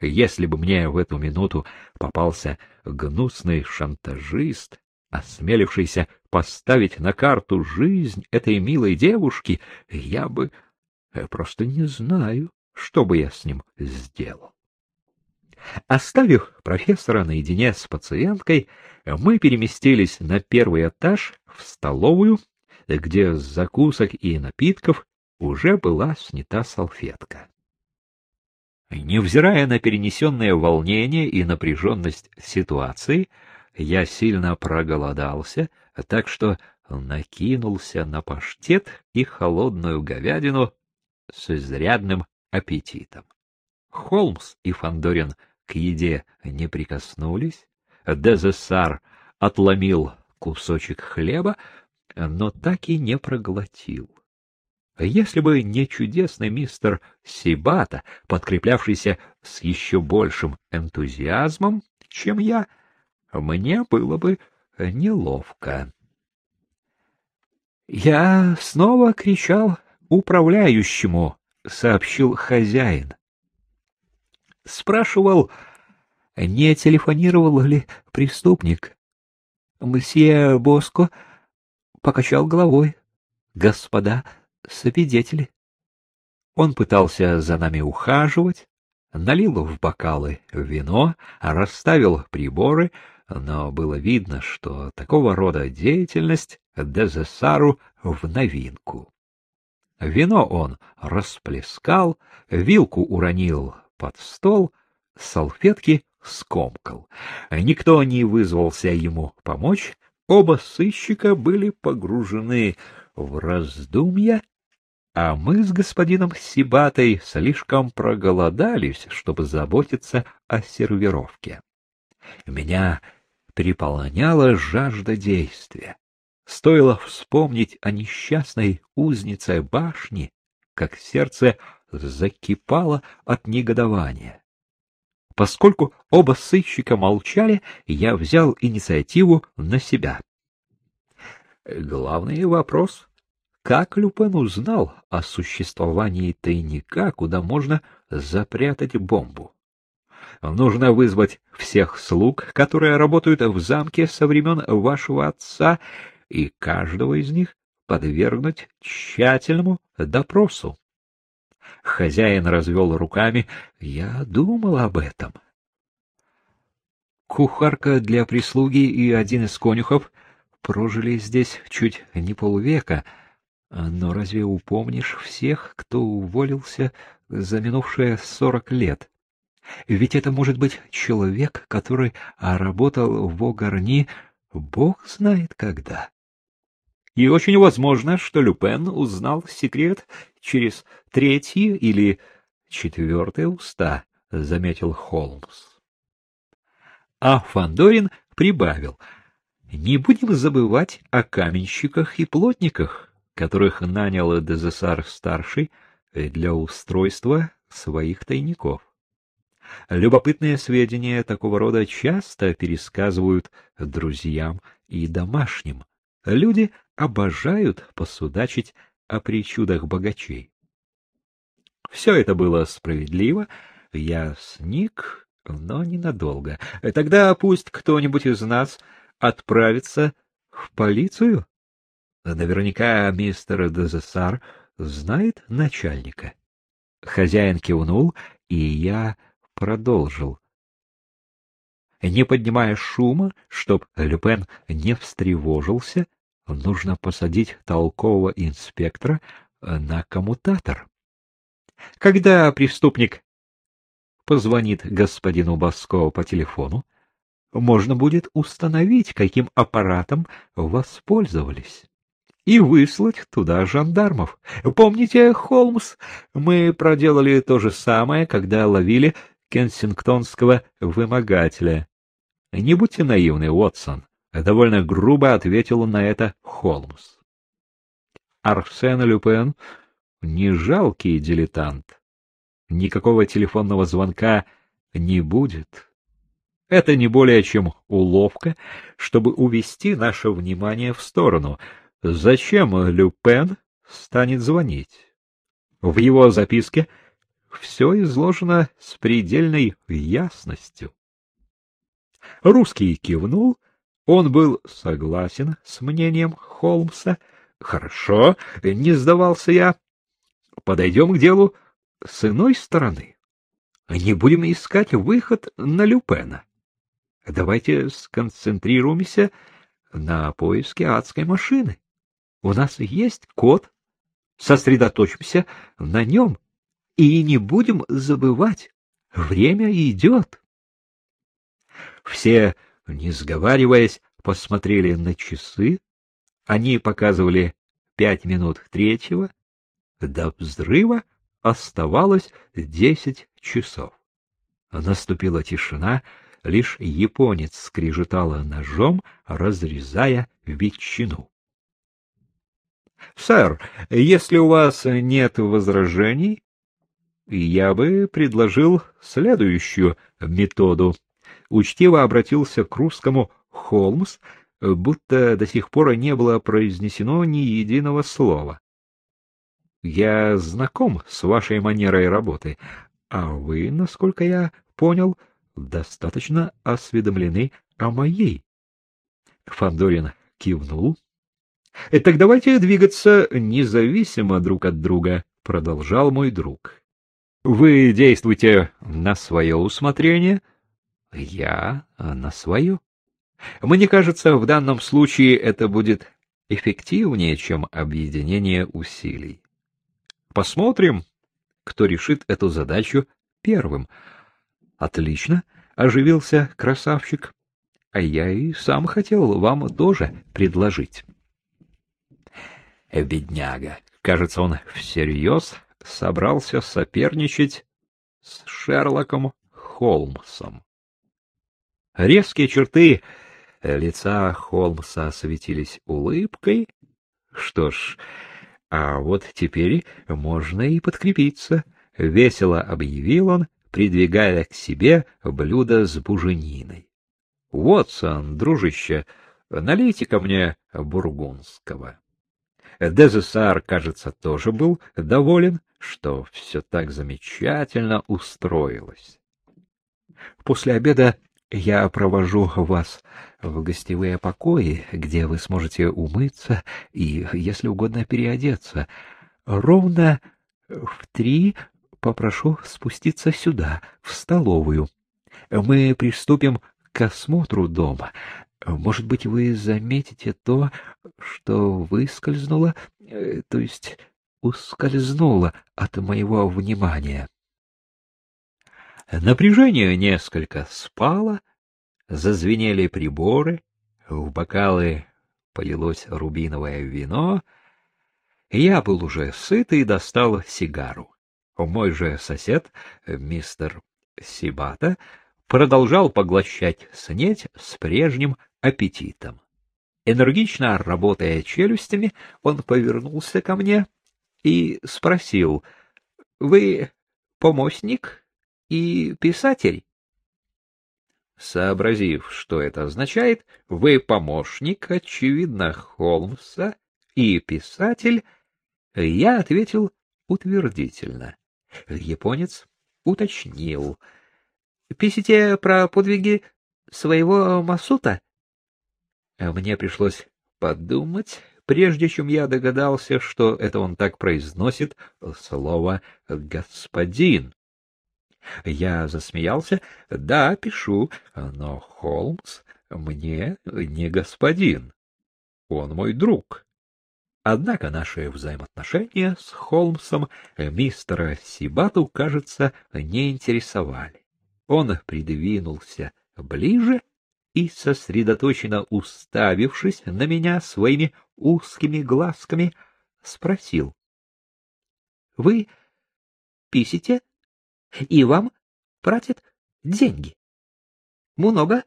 Если бы мне в эту минуту попался гнусный шантажист, осмелившийся поставить на карту жизнь этой милой девушки, я бы... Я просто не знаю, что бы я с ним сделал. Оставив профессора наедине с пациенткой, мы переместились на первый этаж в столовую, где с закусок и напитков уже была снята салфетка. Невзирая на перенесенное волнение и напряженность ситуации, я сильно проголодался, так что накинулся на паштет и холодную говядину с изрядным аппетитом. Холмс и Фандорин к еде не прикоснулись, Дезессар отломил кусочек хлеба, но так и не проглотил. Если бы не чудесный мистер Сибата, подкреплявшийся с еще большим энтузиазмом, чем я, мне было бы неловко. Я снова кричал управляющему, сообщил хозяин. Спрашивал, не телефонировал ли преступник. Мсье Боско покачал головой. Господа свидетели. Он пытался за нами ухаживать, налил в бокалы вино, расставил приборы, но было видно, что такого рода деятельность Дезессару в новинку. Вино он расплескал, вилку уронил под стол, салфетки скомкал. Никто не вызвался ему помочь, оба сыщика были погружены в раздумья, а мы с господином Сибатой слишком проголодались, чтобы заботиться о сервировке. Меня переполняла жажда действия. Стоило вспомнить о несчастной узнице башни, как сердце закипало от негодования. Поскольку оба сыщика молчали, я взял инициативу на себя. Главный вопрос — как Люпен узнал о существовании тайника, куда можно запрятать бомбу? Нужно вызвать всех слуг, которые работают в замке со времен вашего отца, и каждого из них подвергнуть тщательному допросу. Хозяин развел руками. Я думал об этом. Кухарка для прислуги и один из конюхов прожили здесь чуть не полвека, но разве упомнишь всех, кто уволился за минувшие сорок лет? Ведь это может быть человек, который работал в Огарни, бог знает когда. И очень возможно, что Люпен узнал секрет через третьи или четвертые уста, — заметил Холмс. А Фандорин прибавил, — не будем забывать о каменщиках и плотниках, которых нанял Дезессар-старший для устройства своих тайников. Любопытные сведения такого рода часто пересказывают друзьям и домашним. Люди обожают посудачить о причудах богачей. Все это было справедливо, я сник, но ненадолго. Тогда пусть кто-нибудь из нас отправится в полицию. Наверняка мистер Дезессар знает начальника. Хозяин кивнул, и я продолжил. Не поднимая шума, чтоб Люпен не встревожился, нужно посадить толкового инспектора на коммутатор. Когда преступник позвонит господину Баско по телефону, можно будет установить, каким аппаратом воспользовались, и выслать туда жандармов. Помните, Холмс, мы проделали то же самое, когда ловили кенсингтонского вымогателя. Не будьте наивны, Уотсон. Довольно грубо ответил на это Холмс. Арсен Люпен не жалкий дилетант. Никакого телефонного звонка не будет. Это не более чем уловка, чтобы увести наше внимание в сторону. Зачем Люпен станет звонить? В его записке все изложено с предельной ясностью. Русский кивнул, он был согласен с мнением Холмса. Хорошо, не сдавался я. Подойдем к делу с иной стороны. Не будем искать выход на Люпена. Давайте сконцентрируемся на поиске адской машины. У нас есть код, сосредоточимся на нем и не будем забывать, время идет. Все, не сговариваясь, посмотрели на часы. Они показывали пять минут третьего. До взрыва оставалось десять часов. Наступила тишина, лишь японец скрежетала ножом, разрезая ветчину. — Сэр, если у вас нет возражений, я бы предложил следующую методу. Учтиво обратился к русскому Холмс, будто до сих пор не было произнесено ни единого слова. Я знаком с вашей манерой работы, а вы, насколько я понял, достаточно осведомлены о моей. Фандорин кивнул. — Так давайте двигаться независимо друг от друга, — продолжал мой друг. Вы действуйте на свое усмотрение, я на свое. Мне кажется, в данном случае это будет эффективнее, чем объединение усилий. Посмотрим, кто решит эту задачу первым. Отлично, оживился красавчик. А я и сам хотел вам тоже предложить. Бедняга, кажется, он всерьез собрался соперничать с Шерлоком Холмсом. Резкие черты лица Холмса осветились улыбкой. Что ж, а вот теперь можно и подкрепиться, — весело объявил он, придвигая к себе блюдо с бужениной. — Вотсон, дружище, налейте ко мне бургундского. Дезессар, кажется, тоже был доволен, что все так замечательно устроилось. После обеда я провожу вас в гостевые покои, где вы сможете умыться и, если угодно, переодеться. Ровно в три попрошу спуститься сюда, в столовую. Мы приступим к осмотру дома. Может быть, вы заметите то, что выскользнуло, э, то есть ускользнуло от моего внимания. Напряжение несколько спало, зазвенели приборы, в бокалы полилось рубиновое вино. Я был уже сыт и достал сигару. Мой же сосед, мистер Сибата, продолжал поглощать снеть с прежним аппетитом. Энергично работая челюстями, он повернулся ко мне и спросил, — Вы помощник и писатель? Сообразив, что это означает, вы помощник, очевидно, Холмса и писатель, я ответил утвердительно. Японец уточнил. — Пишите про подвиги своего Масута? Мне пришлось подумать, прежде чем я догадался, что это он так произносит слово «господин». Я засмеялся. Да, пишу, но Холмс мне не господин. Он мой друг. Однако наши взаимоотношения с Холмсом мистера Сибату, кажется, не интересовали. Он придвинулся ближе и, сосредоточенно уставившись на меня своими узкими глазками, спросил. — Вы писите, и вам платят деньги? Много?